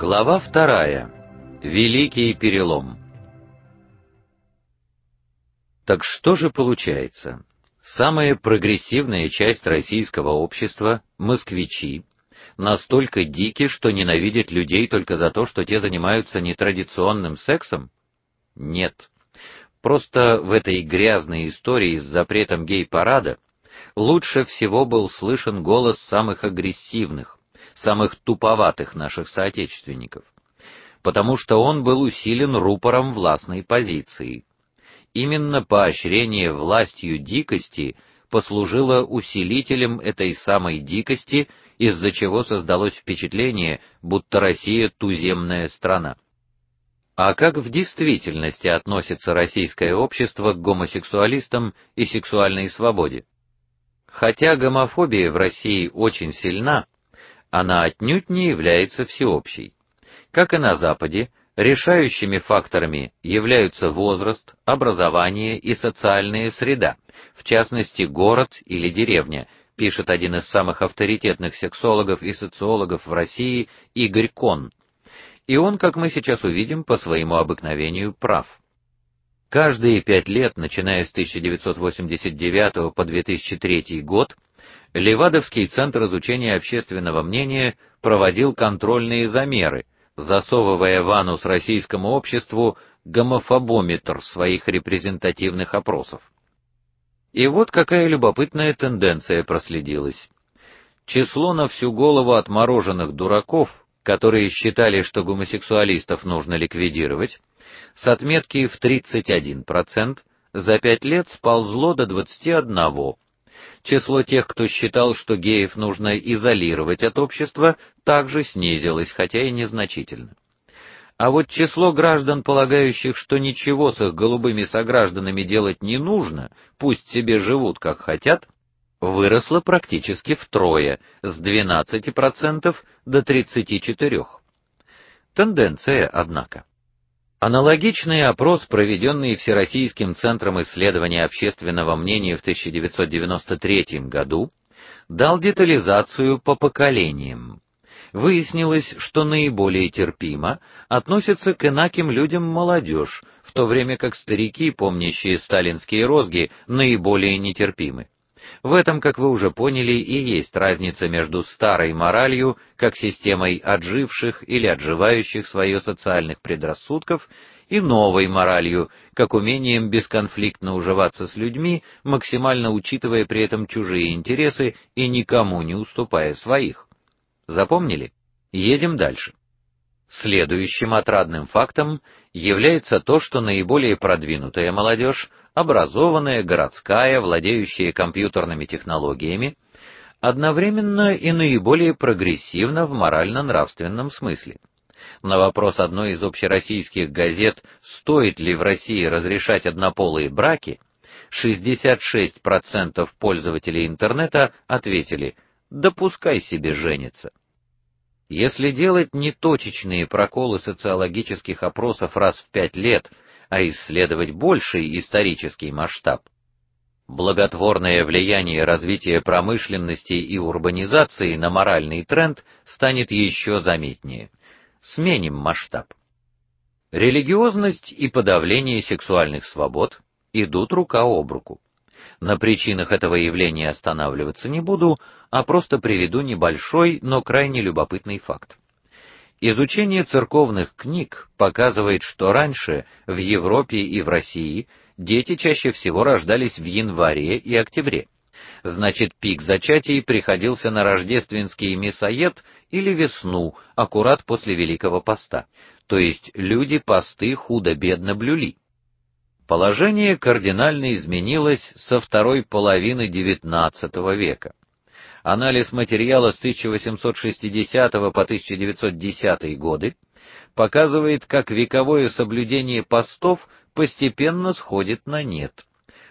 Глава вторая. Великий перелом. Так что же получается? Самая прогрессивная часть российского общества, москвичи, настолько дики, что ненавидят людей только за то, что те занимаются нетрадиционным сексом? Нет. Просто в этой грязной истории с запретом гей-парада лучше всего был слышен голос самых агрессивных, самых туповатых наших соотечественников, потому что он был усилен рупором властной позиции. Именно поощрение властью дикости послужило усилителем этой самой дикости, из-за чего создалось впечатление, будто Россия туземная страна. А как в действительности относится российское общество к гомосексуалистам и сексуальной свободе? Хотя гомофобия в России очень сильна, она отнюдь не является всеобщей. Как и на западе, решающими факторами являются возраст, образование и социальная среда, в частности, город или деревня, пишет один из самых авторитетных сексологов и социологов в России Игорь Кон. И он, как мы сейчас увидим, по своему обыкновению прав. Каждые пять лет, начиная с 1989 по 2003 год, Левадовский центр изучения общественного мнения проводил контрольные замеры, засовывая в анус российскому обществу гомофобометр своих репрезентативных опросов. И вот какая любопытная тенденция проследилась. Число на всю голову отмороженных дураков, которые считали, что гомосексуалистов нужно ликвидировать, с отметки в 31% за пять лет сползло до 21%, число тех, кто считал, что геев нужно изолировать от общества, также снизилось, хотя и незначительно. А вот число граждан, полагающих, что ничего с их голубыми согражданами делать не нужно, пусть себе живут как хотят, выросло практически втрое, с 12% до 34%. Тенденция, однако. Аналогичный опрос, проведенный Всероссийским центром исследования общественного мнения в 1993 году, дал детализацию по поколениям. Выяснилось, что наиболее терпимо относится к инаким людям молодежь, в то время как старики, помнящие сталинские розги, наиболее нетерпимы. В этом, как вы уже поняли, и есть разница между старой моралью, как системой отживших или отживающих свое социальных предрассудков, и новой моралью, как умением бесконфликтно уживаться с людьми, максимально учитывая при этом чужие интересы и никому не уступая своих. Запомнили? Едем дальше. Следующим отрадным фактом является то, что наиболее продвинутая молодежь образованная, городская, владеющая компьютерными технологиями, одновременно и наиболее прогрессивна в морально-нравственном смысле. На вопрос одной из общероссийских газет, стоит ли в России разрешать однополые браки, 66% пользователей интернета ответили: "Да пускай себе женится". Если делать неточечные проколы социологических опросов раз в пять лет, а исследовать больший исторический масштаб. Благотворное влияние развития промышленности и урбанизации на моральный тренд станет еще заметнее. Сменим масштаб. Религиозность и подавление сексуальных свобод идут рука об руку. На причинах этого явления останавливаться не буду, а просто приведу небольшой, но крайне любопытный факт. Изучение церковных книг показывает, что раньше в Европе и в России дети чаще всего рождались в январе и октябре. Значит, пик зачатий приходился на рождественский мясоед или весну, аккурат после Великого поста. То есть люди посты худо-бедно блюли. Положение кардинально изменилось со второй половины XIX века. Анализ материала с 1860 по 1910 годы показывает, как вековое соблюдение постов постепенно сходит на нет.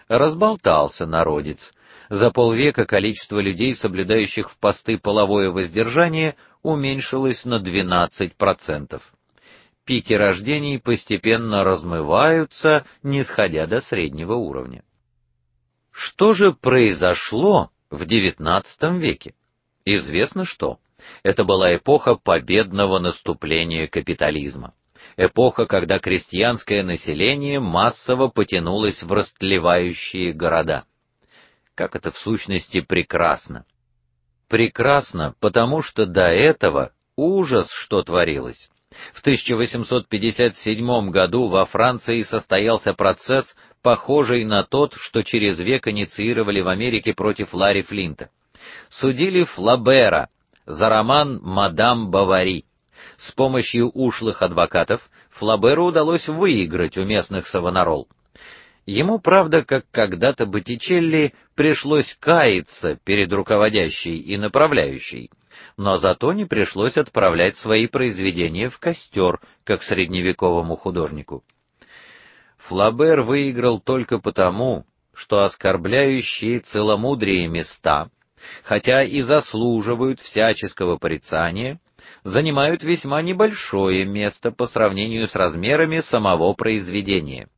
Разболтался народец. За полвека количество людей, соблюдающих в посты половое воздержание, уменьшилось на 12%. Пики рождений постепенно размываются, не сходя до среднего уровня. Что же произошло в XIX веке. Известно что. Это была эпоха победного наступления капитализма. Эпоха, когда крестьянское население массово потянулось в растлевающие города. Как это в сущности прекрасно. Прекрасно, потому что до этого ужас, что творилось. В 1857 году во Франции состоялся процесс, похожий на тот, что через век инициировали в Америке против Ларри Флинта. Судили Флабера за роман Мадам Бавари. С помощью ушлых адвокатов Флаберу удалось выиграть у местных Савонарол. Ему, правда, как когда-то Боттичелли, пришлось каяться перед руководящей и направляющей но зато не пришлось отправлять свои произведения в костер, как средневековому художнику. Флабер выиграл только потому, что оскорбляющие целомудрие места, хотя и заслуживают всяческого порицания, занимают весьма небольшое место по сравнению с размерами самого произведения.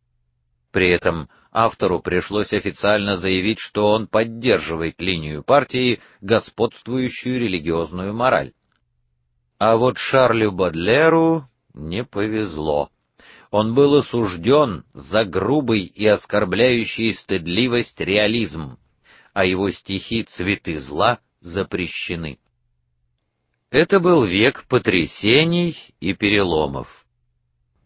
При этом автору пришлось официально заявить, что он поддерживает линию партии, господствующую религиозную мораль. А вот Шарлю Бодлеру не повезло. Он был осужден за грубый и оскорбляющий стыдливость реализм, а его стихи Цветы зла запрещены. Это был век потрясений и переломов.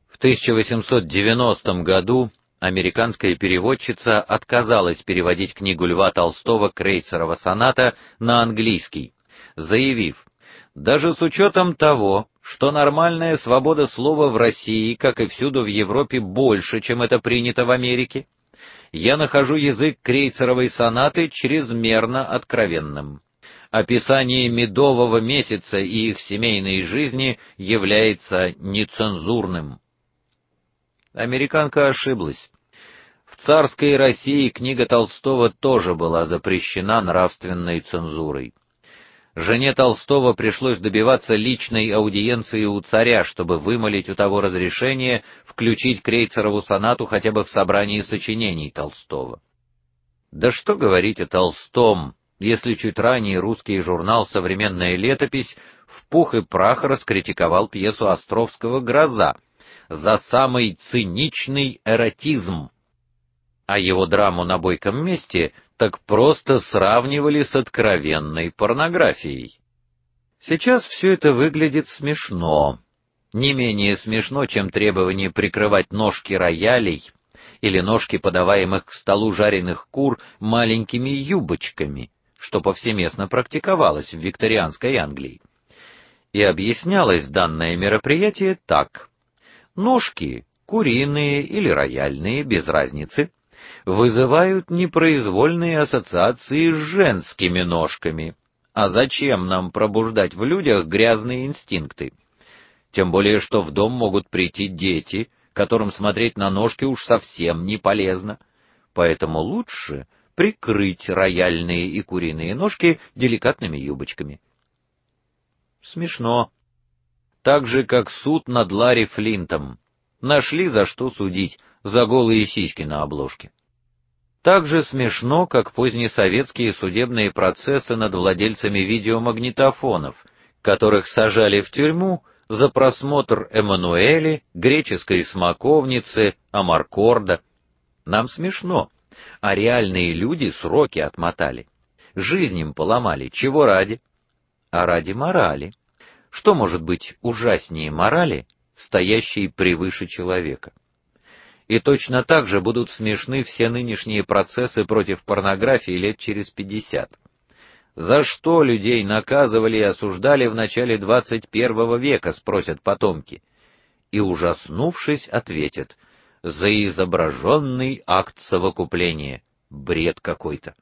В 1890 году американская переводчица отказалась переводить книгу Льва Толстого Крейцерова соната на английский, заявив: "Даже с учетом того, что нормальная свобода слова в России, как и всюду в Европе, больше, чем это принято в Америке, я нахожу язык Крейцеровой сонаты чрезмерно откровенным. Описание медового месяца и их семейной жизни является нецензурным". Американка ошиблась. В царской России книга Толстого тоже была запрещена нравственной цензурой. Жене Толстого пришлось добиваться личной аудиенции у царя, чтобы вымолить у того разрешение включить Крейцерову сонату хотя бы в собрании сочинений Толстого. Да что говорить о Толстом, если чуть ранее русский журнал Современная летопись в пух и прах раскритиковал пьесу Островского Гроза, за самый циничный эротизм. А его драму на бойком месте так просто сравнивали с откровенной порнографией. Сейчас все это выглядит смешно. Не менее смешно, чем требование прикрывать ножки роялей или ножки подаваемых к столу жареных кур маленькими юбочками, что повсеместно практиковалось в викторианской Англии. И объяснялось данное мероприятие так: Ножки, куриные или рояльные, без разницы, вызывают непроизвольные ассоциации с женскими ножками. А зачем нам пробуждать в людях грязные инстинкты? Тем более, что в дом могут прийти дети, которым смотреть на ножки уж совсем не полезно. Поэтому лучше прикрыть рояльные и куриные ножки деликатными юбочками. Смешно так же как суд над Ларри Флинтом. Нашли за что судить, за голые сиськи на обложке. Так же смешно, как позднесоветские судебные процессы над владельцами видеомагнитофонов, которых сажали в тюрьму за просмотр Эммануэли, греческой смоковницы, Амаркорда. Нам смешно, а реальные люди сроки отмотали. Жизнь им поломали, чего ради? А ради морали. Что может быть ужаснее морали, стоящей превыше человека? И точно так же будут смешны все нынешние процессы против порнографии лет через пятьдесят. За что людей наказывали и осуждали в начале двадцать первого века, спросят потомки. И ужаснувшись, ответят: за изображенный акт совокупления. Бред какой-то.